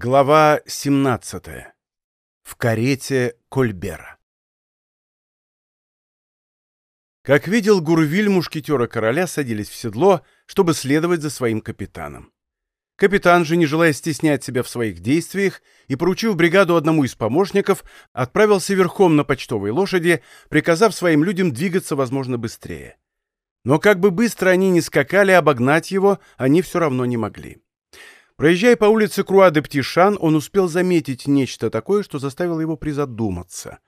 Глава 17. В карете Кольбера. Как видел Гурвиль, мушкетера короля садились в седло, чтобы следовать за своим капитаном. Капитан же, не желая стеснять себя в своих действиях и поручив бригаду одному из помощников, отправился верхом на почтовой лошади, приказав своим людям двигаться, возможно, быстрее. Но как бы быстро они ни скакали, обогнать его они все равно не могли. Проезжая по улице Круа-де-Птишан, он успел заметить нечто такое, что заставило его призадуматься.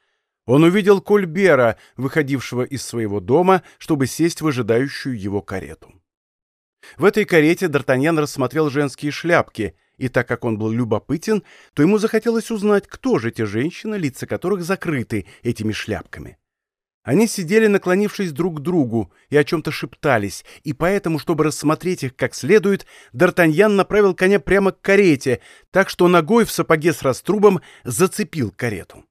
Он увидел Кольбера, выходившего из своего дома, чтобы сесть в ожидающую его карету. В этой карете Д'Артаньян рассмотрел женские шляпки, и так как он был любопытен, то ему захотелось узнать, кто же те женщины, лица которых закрыты этими шляпками. Они сидели, наклонившись друг к другу, и о чем-то шептались, и поэтому, чтобы рассмотреть их как следует, Д'Артаньян направил коня прямо к карете, так что ногой в сапоге с раструбом зацепил карету.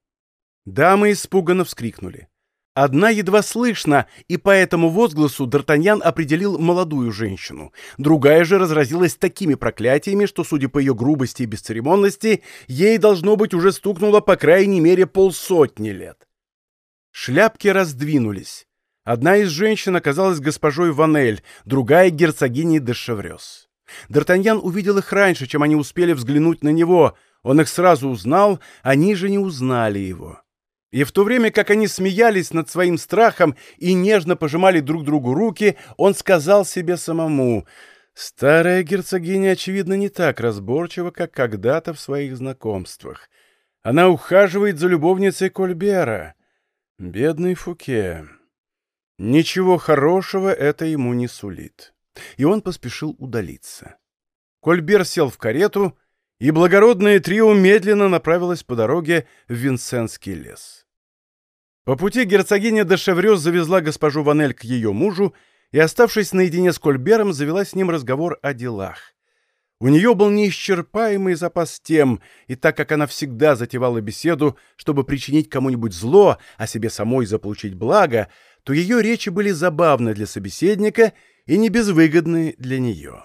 Дамы испуганно вскрикнули. Одна едва слышно, и по этому возгласу Д'Артаньян определил молодую женщину. Другая же разразилась такими проклятиями, что, судя по ее грубости и бесцеремонности, ей, должно быть, уже стукнуло по крайней мере полсотни лет. Шляпки раздвинулись. Одна из женщин оказалась госпожой Ванель, другая — герцогиней де Шеврёс. Д'Артаньян увидел их раньше, чем они успели взглянуть на него. Он их сразу узнал, они же не узнали его. И в то время, как они смеялись над своим страхом и нежно пожимали друг другу руки, он сказал себе самому, «Старая герцогиня, очевидно, не так разборчива, как когда-то в своих знакомствах. Она ухаживает за любовницей Кольбера». Бедный Фуке. Ничего хорошего это ему не сулит. И он поспешил удалиться. Кольбер сел в карету, и благородное трио медленно направилось по дороге в Винсентский лес. По пути герцогиня де Шеврёс завезла госпожу Ванель к ее мужу и, оставшись наедине с Кольбером, завела с ним разговор о делах. У нее был неисчерпаемый запас тем, и так как она всегда затевала беседу, чтобы причинить кому-нибудь зло, а себе самой заполучить благо, то ее речи были забавны для собеседника и не безвыгодны для нее.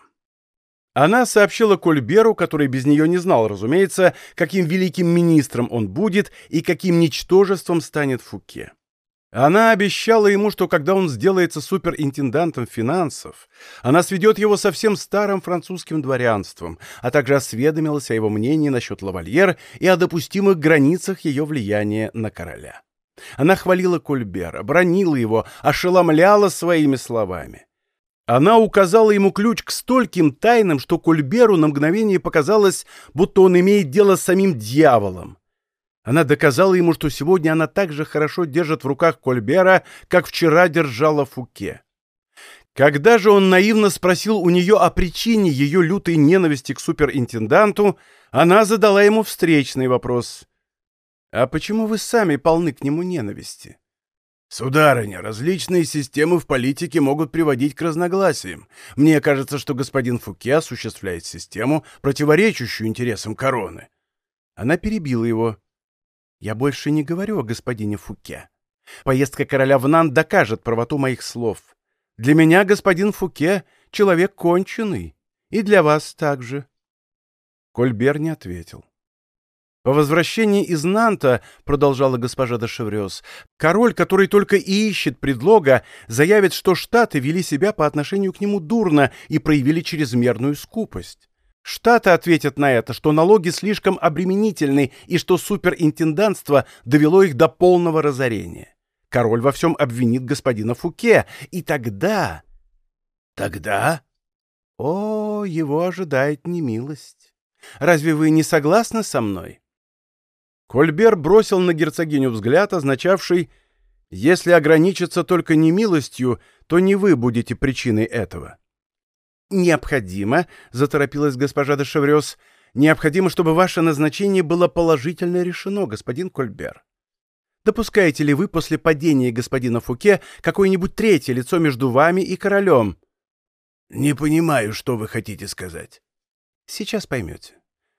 Она сообщила Кольберу, который без нее не знал, разумеется, каким великим министром он будет и каким ничтожеством станет Фуке. Она обещала ему, что когда он сделается суперинтендантом финансов, она сведет его со всем старым французским дворянством, а также осведомилась о его мнении насчет лавальер и о допустимых границах ее влияния на короля. Она хвалила Кольбера, бронила его, ошеломляла своими словами. Она указала ему ключ к стольким тайнам, что Кольберу на мгновение показалось, будто он имеет дело с самим дьяволом. Она доказала ему, что сегодня она так же хорошо держит в руках Кольбера, как вчера держала Фуке. Когда же он наивно спросил у нее о причине ее лютой ненависти к суперинтенданту, она задала ему встречный вопрос. «А почему вы сами полны к нему ненависти?» «Сударыня, различные системы в политике могут приводить к разногласиям. Мне кажется, что господин Фуке осуществляет систему, противоречащую интересам короны». Она перебила его. Я больше не говорю о господине Фуке. Поездка короля в Нан докажет правоту моих слов. Для меня господин Фуке — человек конченый, и для вас также. Кольбер не ответил. По возвращении из Нанта, продолжала госпожа де Шеврёс, король, который только и ищет предлога, заявит, что штаты вели себя по отношению к нему дурно и проявили чрезмерную скупость. Штаты ответят на это, что налоги слишком обременительны и что суперинтендантство довело их до полного разорения. Король во всем обвинит господина Фуке, и тогда... Тогда? О, его ожидает немилость. Разве вы не согласны со мной? Кольбер бросил на герцогиню взгляд, означавший «Если ограничиться только немилостью, то не вы будете причиной этого». «Необходимо», — заторопилась госпожа де Шеврёс, «необходимо, чтобы ваше назначение было положительно решено, господин Кольбер. Допускаете ли вы после падения господина Фуке какое-нибудь третье лицо между вами и королем?» «Не понимаю, что вы хотите сказать». «Сейчас поймете.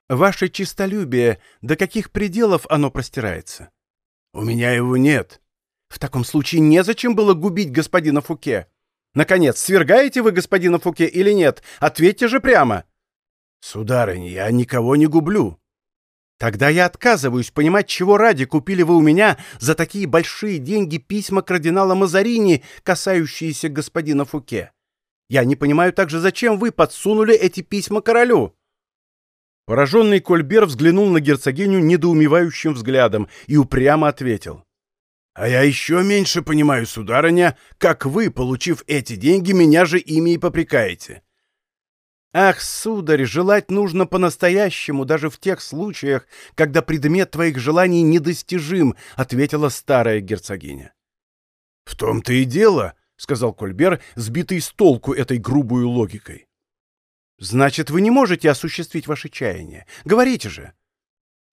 Ваше чистолюбие, до каких пределов оно простирается?» «У меня его нет». «В таком случае незачем было губить господина Фуке. Наконец, свергаете вы господина Фуке или нет? Ответьте же прямо. Сударыня, я никого не гублю. Тогда я отказываюсь понимать, чего ради купили вы у меня за такие большие деньги письма кардинала Мазарини, касающиеся господина Фуке. Я не понимаю также, зачем вы подсунули эти письма королю. Пораженный Кольбер взглянул на герцогиню недоумевающим взглядом и упрямо ответил. «А я еще меньше понимаю, сударыня, как вы, получив эти деньги, меня же ими и попрекаете. Ах, сударь, желать нужно по-настоящему, даже в тех случаях, когда предмет твоих желаний недостижим, ответила старая герцогиня. В том-то и дело, сказал Кольбер, сбитый с толку этой грубой логикой. Значит, вы не можете осуществить ваше чаяние. Говорите же.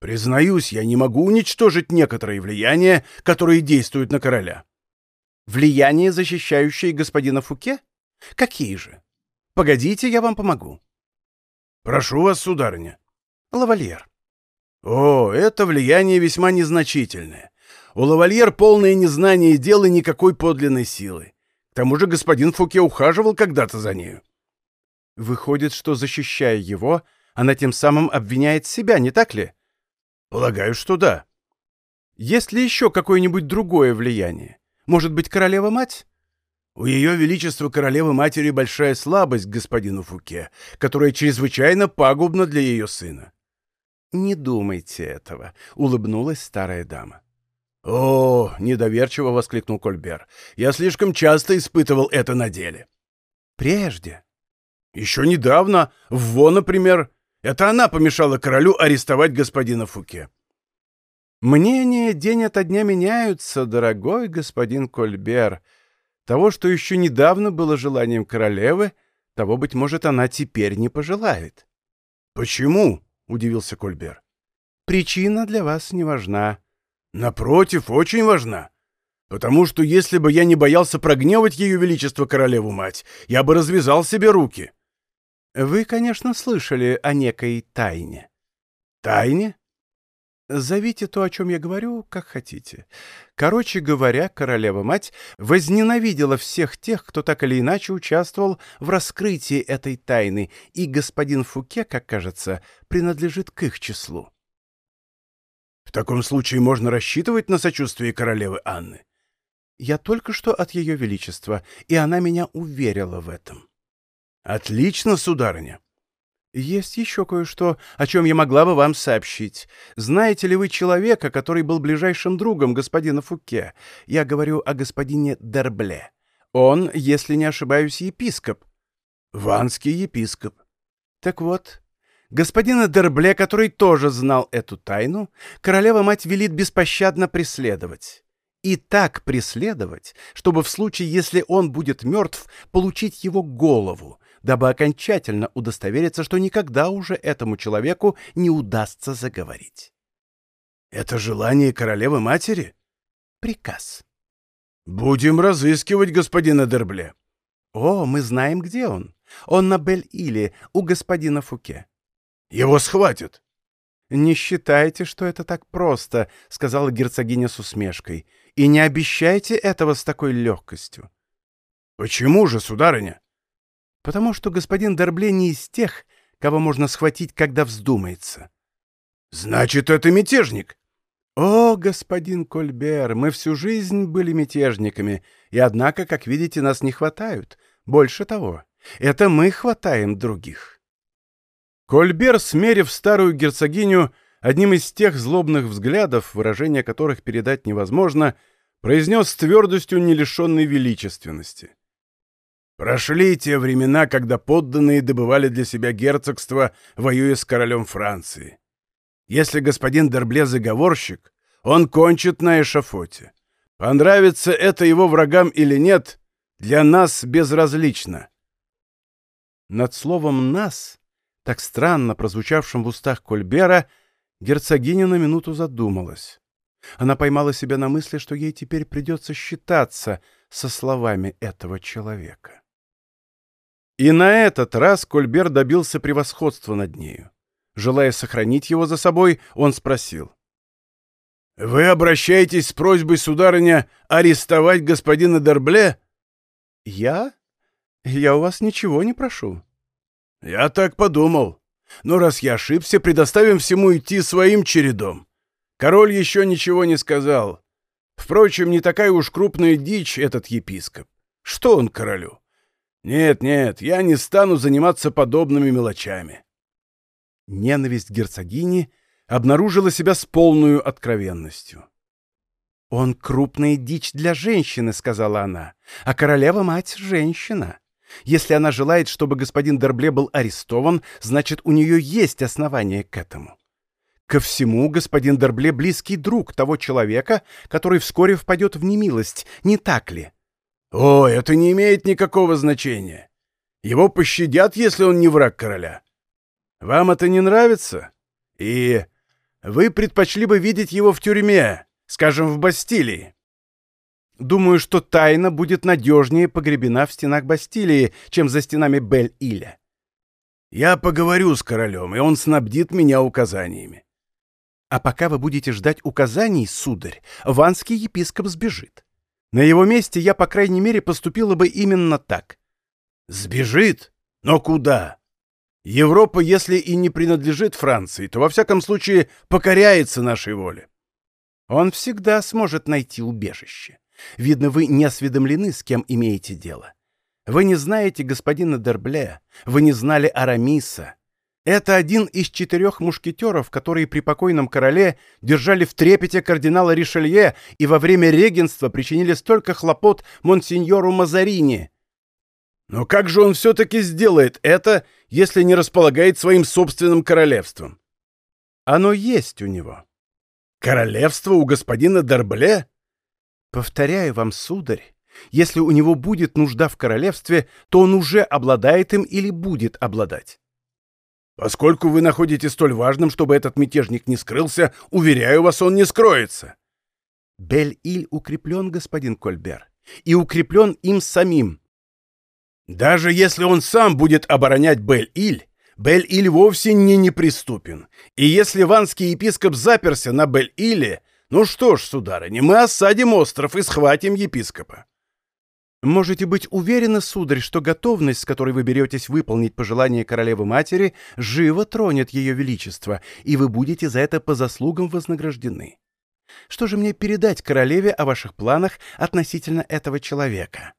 Признаюсь, я не могу уничтожить некоторые влияния, которые действуют на короля. Влияние, защищающее господина Фуке? Какие же? Погодите, я вам помогу. Прошу вас, сударыня. Лавальер. О, это влияние весьма незначительное. У лавальер полное незнание дела никакой подлинной силы. К тому же господин Фуке ухаживал когда-то за нею. Выходит, что, защищая его, она тем самым обвиняет себя, не так ли? Полагаю, что да. Есть ли еще какое-нибудь другое влияние? Может быть, королева-мать? У ее величества королевы-матери большая слабость к господину Фуке, которая чрезвычайно пагубна для ее сына. — Не думайте этого, — улыбнулась старая дама. — О, — недоверчиво воскликнул Кольбер, — я слишком часто испытывал это на деле. — Прежде. — Еще недавно, Во, например. Это она помешала королю арестовать господина Фуке. — Мнения день ото дня меняются, дорогой господин Кольбер, — того, что еще недавно было желанием королевы, того, быть может, она теперь не пожелает. — Почему? — удивился Кольбер. — Причина для вас не важна. — Напротив, очень важна. Потому что если бы я не боялся прогневать ее величество королеву-мать, я бы развязал себе руки. — Вы, конечно, слышали о некой тайне. — Тайне? Зовите то, о чем я говорю, как хотите. Короче говоря, королева-мать возненавидела всех тех, кто так или иначе участвовал в раскрытии этой тайны, и господин Фуке, как кажется, принадлежит к их числу. В таком случае можно рассчитывать на сочувствие королевы Анны. Я только что от ее величества, и она меня уверила в этом. Отлично, сударыня. «Есть еще кое-что, о чем я могла бы вам сообщить. Знаете ли вы человека, который был ближайшим другом господина Фуке? Я говорю о господине Дербле. Он, если не ошибаюсь, епископ». «Ванский епископ». «Так вот, господина Дербле, который тоже знал эту тайну, королева-мать велит беспощадно преследовать. И так преследовать, чтобы в случае, если он будет мертв, получить его голову» дабы окончательно удостовериться, что никогда уже этому человеку не удастся заговорить. «Это желание королевы-матери?» «Приказ». «Будем разыскивать господина Дербле». «О, мы знаем, где он. Он на Бель-Иле, у господина Фуке». «Его схватят». «Не считайте, что это так просто», — сказала герцогиня с усмешкой. «И не обещайте этого с такой легкостью». «Почему же, сударыня?» Потому что господин Дорбле не из тех, кого можно схватить, когда вздумается. — Значит, это мятежник? — О, господин Кольбер, мы всю жизнь были мятежниками, и, однако, как видите, нас не хватают. Больше того, это мы хватаем других. Кольбер, смерив старую герцогиню одним из тех злобных взглядов, выражение которых передать невозможно, произнес с твердостью, не лишенной величественности — Прошли те времена, когда подданные добывали для себя герцогство, воюя с королем Франции. Если господин Дербле заговорщик, он кончит на эшафоте. Понравится это его врагам или нет, для нас безразлично. Над словом «нас», так странно прозвучавшим в устах Кольбера, герцогиня на минуту задумалась. Она поймала себя на мысли, что ей теперь придется считаться со словами этого человека. И на этот раз Кольбер добился превосходства над нею. Желая сохранить его за собой, он спросил. «Вы обращаетесь с просьбой, сударыня, арестовать господина Дербле?» «Я? Я у вас ничего не прошу». «Я так подумал. Но раз я ошибся, предоставим всему идти своим чередом. Король еще ничего не сказал. Впрочем, не такая уж крупная дичь этот епископ. Что он королю? Нет, нет, я не стану заниматься подобными мелочами. Ненависть герцогини обнаружила себя с полной откровенностью. «Он крупная дичь для женщины», — сказала она, — «а королева-мать — женщина. Если она желает, чтобы господин Дербле был арестован, значит, у нее есть основания к этому. Ко всему, господин Дербле — близкий друг того человека, который вскоре впадет в немилость, не так ли?» «О, это не имеет никакого значения. Его пощадят, если он не враг короля. Вам это не нравится? И вы предпочли бы видеть его в тюрьме, скажем, в Бастилии?» Думаю, что тайна будет надежнее погребена в стенах Бастилии, чем за стенами Бель-Иля. Я поговорю с королем, и он снабдит меня указаниями. А пока вы будете ждать указаний, сударь, ванский епископ сбежит. На его месте я, по крайней мере, поступила бы именно так. Сбежит? Но куда? Европа, если и не принадлежит Франции, то во всяком случае покоряется нашей воле. Он всегда сможет найти убежище. Видно, вы не осведомлены, с кем имеете дело. Вы не знаете господина Дербле, вы не знали Арамиса. Это один из четырех мушкетеров, которые при покойном короле держали в трепете кардинала Ришелье и во время регенства причинили столько хлопот монсеньору Мазарини. Но как же он все-таки сделает это, если не располагает своим собственным королевством? Оно есть у него. Королевство у господина Дербле? Повторяю вам, сударь, если у него будет нужда в королевстве, то он уже обладает им или будет обладать. Поскольку вы находите столь важным, чтобы этот мятежник не скрылся, уверяю вас, он не скроется. Бель-Иль укреплен, господин Кольбер, и укреплен им самим. Даже если он сам будет оборонять Бель-Иль, Бель-Иль вовсе не неприступен. И если ванский епископ заперся на Бель-Иле, ну что ж, сударыня, мы осадим остров и схватим епископа. Можете быть уверены, сударь, что готовность, с которой вы беретесь выполнить пожелание королевы-матери, живо тронет ее величество, и вы будете за это по заслугам вознаграждены. Что же мне передать королеве о ваших планах относительно этого человека?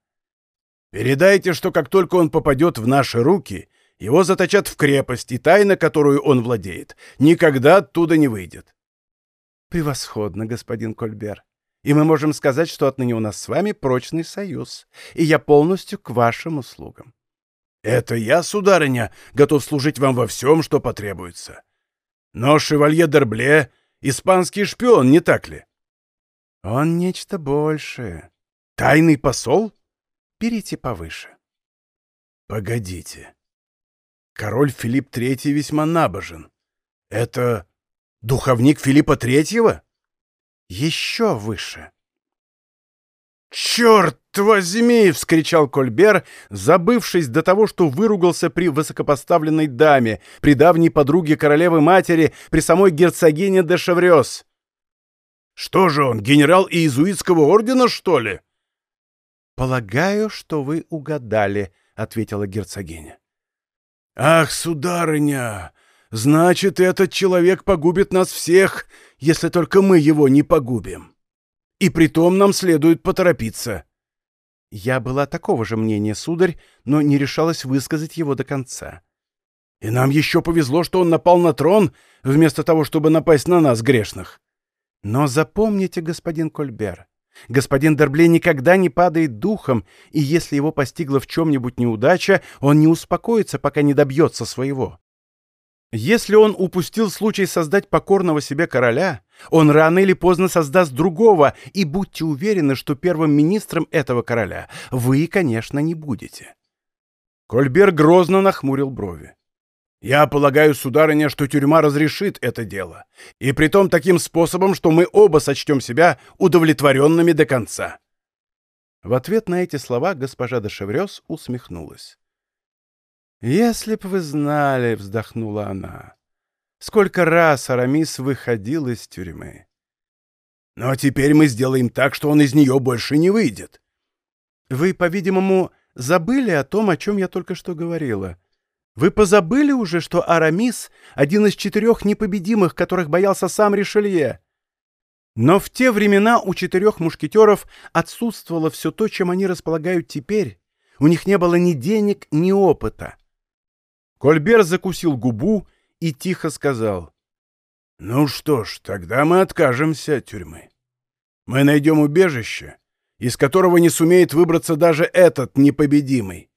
Передайте, что как только он попадет в наши руки, его заточат в крепость, и тайна, которую он владеет, никогда оттуда не выйдет. «Превосходно, господин Кольбер. И мы можем сказать, что отныне у нас с вами прочный союз, и я полностью к вашим услугам». «Это я, сударыня, готов служить вам во всем, что потребуется. Но шевалье Дербле — испанский шпион, не так ли?» «Он нечто большее. Тайный посол?» «Берите повыше». «Погодите. Король Филипп III весьма набожен. Это Духовник Филиппа Третьего? Еще выше. «Черт возьми!» — вскричал Кольбер, забывшись до того, что выругался при высокопоставленной даме, при давней подруге королевы-матери, при самой герцогине де Шеврёс. «Что же он, генерал иезуитского ордена, что ли?» «Полагаю, что вы угадали», — ответила герцогиня. «Ах, сударыня! Значит, этот человек погубит нас всех, если только мы его не погубим. И притом нам следует поторопиться. Я была такого же мнения, сударь, но не решалась высказать его до конца. И нам еще повезло, что он напал на трон, вместо того, чтобы напасть на нас, грешных. Но запомните, господин Кольбер, господин Дербле никогда не падает духом, и если его постигла в чем-нибудь неудача, он не успокоится, пока не добьется своего. Если он упустил случай создать покорного себе короля, он рано или поздно создаст другого, и будьте уверены, что первым министром этого короля вы, конечно, не будете. Кольбер грозно нахмурил брови. «Я полагаю, сударыня, что тюрьма разрешит это дело, и притом таким способом, что мы оба сочтем себя удовлетворенными до конца». В ответ на эти слова госпожа де Шеврёс усмехнулась. «Если б вы знали», — вздохнула она, — «сколько раз Арамис выходил из тюрьмы». «Но теперь мы сделаем так, что он из нее больше не выйдет». «Вы, по-видимому, забыли о том, о чем я только что говорила. Вы позабыли уже, что Арамис — один из четырех непобедимых, которых боялся сам Ришелье? Но в те времена у четырех мушкетеров отсутствовало все то, чем они располагают теперь. У них не было ни денег, ни опыта. Кольбер закусил губу и тихо сказал. «Ну что ж, тогда мы откажемся от тюрьмы. Мы найдем убежище, из которого не сумеет выбраться даже этот непобедимый.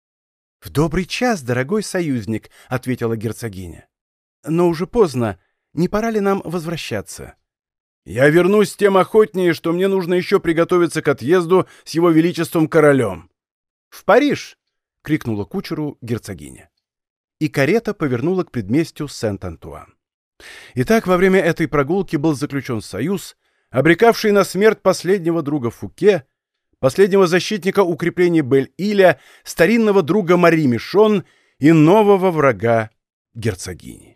— В добрый час, дорогой союзник, — ответила герцогиня. — Но уже поздно. Не пора ли нам возвращаться? — Я вернусь тем охотнее, что мне нужно еще приготовиться к отъезду с его величеством королем. — В Париж! — крикнула кучеру герцогиня. И карета повернула к предместью Сент-Антуан. Итак, во время этой прогулки был заключен союз, обрекавший на смерть последнего друга Фуке, последнего защитника укреплений Бель-Иля, старинного друга Мари Мишон и нового врага герцогини.